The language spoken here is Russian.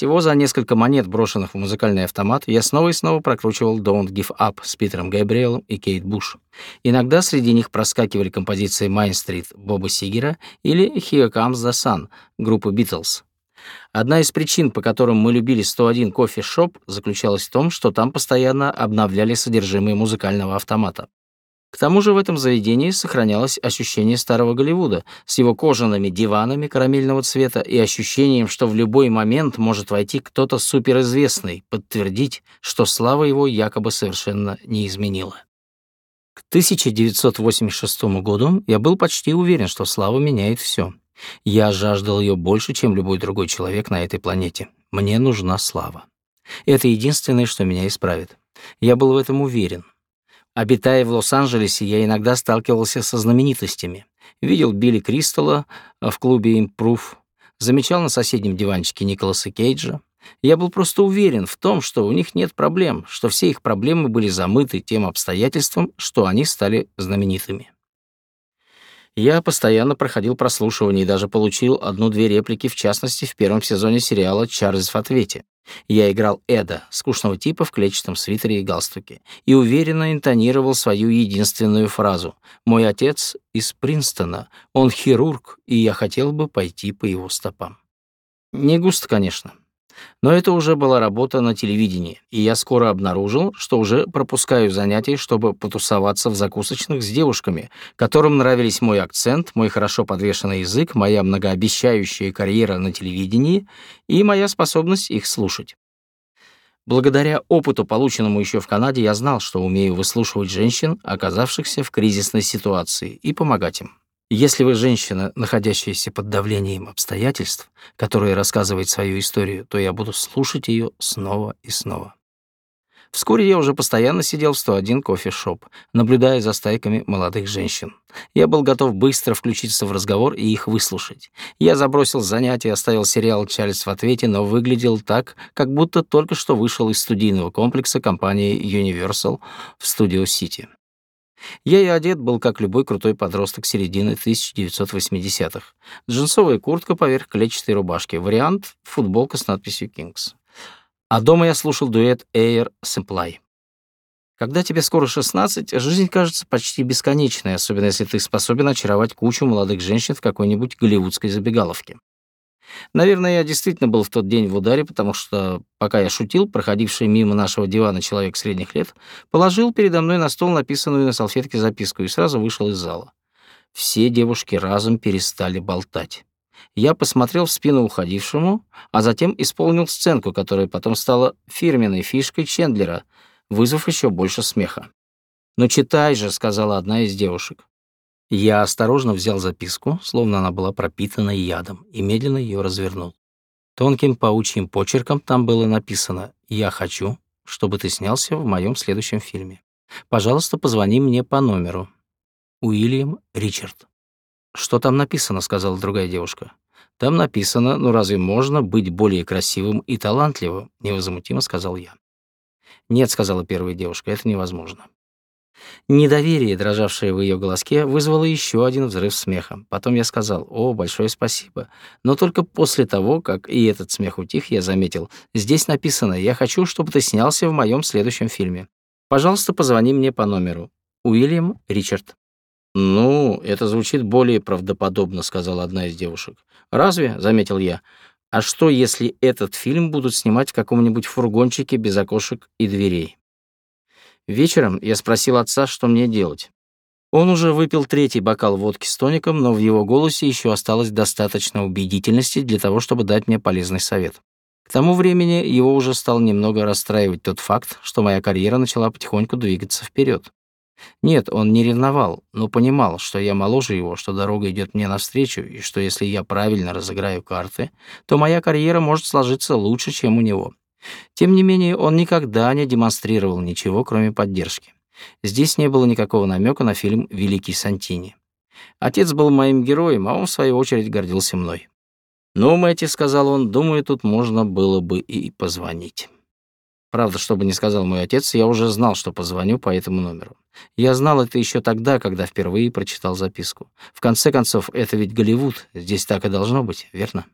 Всего за несколько монет, брошенных в музыкальный автомат, я снова и снова прокручивал «Don't Give Up» с Питером Габриэлом и Кейт Буш. Иногда среди них проскакивали композиции «Mainstreet» Боба Сигера или «Here Comes the Sun» группы «Битлз». Одна из причин, по которым мы любили 101 Coffee Shop, заключалась в том, что там постоянно обновляли содержимое музыкального автомата. К тому же в этом заведении сохранялось ощущение старого Голливуда с его кожаными диванами карамельного цвета и ощущением, что в любой момент может войти кто-то суперизвестный, подтвердить, что слава его якобы совершенно не изменила. К 1986 году я был почти уверен, что слава меняет все. Я жаждал ее больше, чем любой другой человек на этой планете. Мне нужна слава. Это единственное, что меня исправит. Я был в этом уверен. Обитая в Лос-Анджелесе, я иногда сталкивался со знаменитостями. Видел Билли Кристалла в клубе «Импрув», замечал на соседнем диванчике Николаса Кейджа. Я был просто уверен в том, что у них нет проблем, что все их проблемы были замыты тем обстоятельством, что они стали знаменитыми. Я постоянно проходил прослушивание и даже получил одну-две реплики, в частности, в первом сезоне сериала «Чарльз в ответе». Я играл Эда, скучного типа в клетчатом свитере и галстуке, и уверенно интонировал свою единственную фразу «Мой отец из Принстона, он хирург, и я хотел бы пойти по его стопам». Не густо, конечно, но это уже была работа на телевидении, и я скоро обнаружил, что уже пропускаю занятия, чтобы потусоваться в закусочных с девушками, которым нравились мой акцент, мой хорошо подвешенный язык, моя многообещающая карьера на телевидении и моя способность их слушать. Благодаря опыту, полученному еще в Канаде, я знал, что умею выслушивать женщин, оказавшихся в кризисной ситуации, и помогать им. Если вы женщина, находящаяся под давлением обстоятельств, которая рассказывает свою историю, то я буду слушать ее снова и снова. Вскоре я уже постоянно сидел в 101 кофе-шоп, наблюдая за стайками молодых женщин. Я был готов быстро включиться в разговор и их выслушать. Я забросил занятия, оставил сериал «Чарльз в ответе», но выглядел так, как будто только что вышел из студийного комплекса компании Universal в Studio City. Я и одет был, как любой крутой подросток середины 1980-х. Джинсовая куртка поверх клетчатой рубашки. Вариант — футболка с надписью «Kings». А дома я слушал дуэт Air Supply. Когда тебе скоро 16, жизнь кажется почти бесконечной, особенно если ты способен очаровать кучу молодых женщин в какой-нибудь голливудской забегаловке. Наверное, я действительно был в тот день в ударе, потому что, пока я шутил, проходивший мимо нашего дивана человек средних лет положил передо мной на стол написанную на салфетке записку и сразу вышел из зала. Все девушки разом перестали болтать. Я посмотрел в спину уходившему, а затем исполнил сценку, которая потом стала фирменной фишкой Чендлера, вызвав еще больше смеха. «Ну читай же», — сказала одна из девушек. Я осторожно взял записку, словно она была пропитана ядом, и медленно ее развернул. Тонким паучьим почерком там было написано «Я хочу, чтобы ты снялся в моем следующем фильме. Пожалуйста, позвони мне по номеру. Уильям Ричард». «Что там написано?» — сказала другая девушка. «Там написано, ну разве можно быть более красивым и талантливым?» — невозмутимо сказал я. «Нет», — сказала первая девушка, — «это невозможно». Недоверие, дрожавшее в ее голоске, вызвало еще один взрыв смеха. Потом я сказал «О, большое спасибо». Но только после того, как и этот смех утих, я заметил «Здесь написано «Я хочу, чтобы ты снялся в моем следующем фильме». Пожалуйста, позвони мне по номеру. Уильям Ричард». «Ну, это звучит более правдоподобно», — сказала одна из девушек. «Разве?» — заметил я. «А что, если этот фильм будут снимать в каком-нибудь фургончике без окошек и дверей?» Вечером я спросил отца, что мне делать. Он уже выпил третий бокал водки с тоником, но в его голосе еще осталось достаточно убедительности для того, чтобы дать мне полезный совет. К тому времени его уже стал немного расстраивать тот факт, что моя карьера начала потихоньку двигаться вперед. Нет, он не ревновал, но понимал, что я моложе его, что дорога идет мне навстречу, и что если я правильно разыграю карты, то моя карьера может сложиться лучше, чем у него. Тем не менее, он никогда не демонстрировал ничего, кроме поддержки. Здесь не было никакого намека на фильм «Великий Сантини». Отец был моим героем, а он, в свою очередь, гордился мной. «Ну, Мэтти», — сказал он, — «думаю, тут можно было бы и позвонить». Правда, что бы ни сказал мой отец, я уже знал, что позвоню по этому номеру. Я знал это еще тогда, когда впервые прочитал записку. В конце концов, это ведь Голливуд, здесь так и должно быть, верно?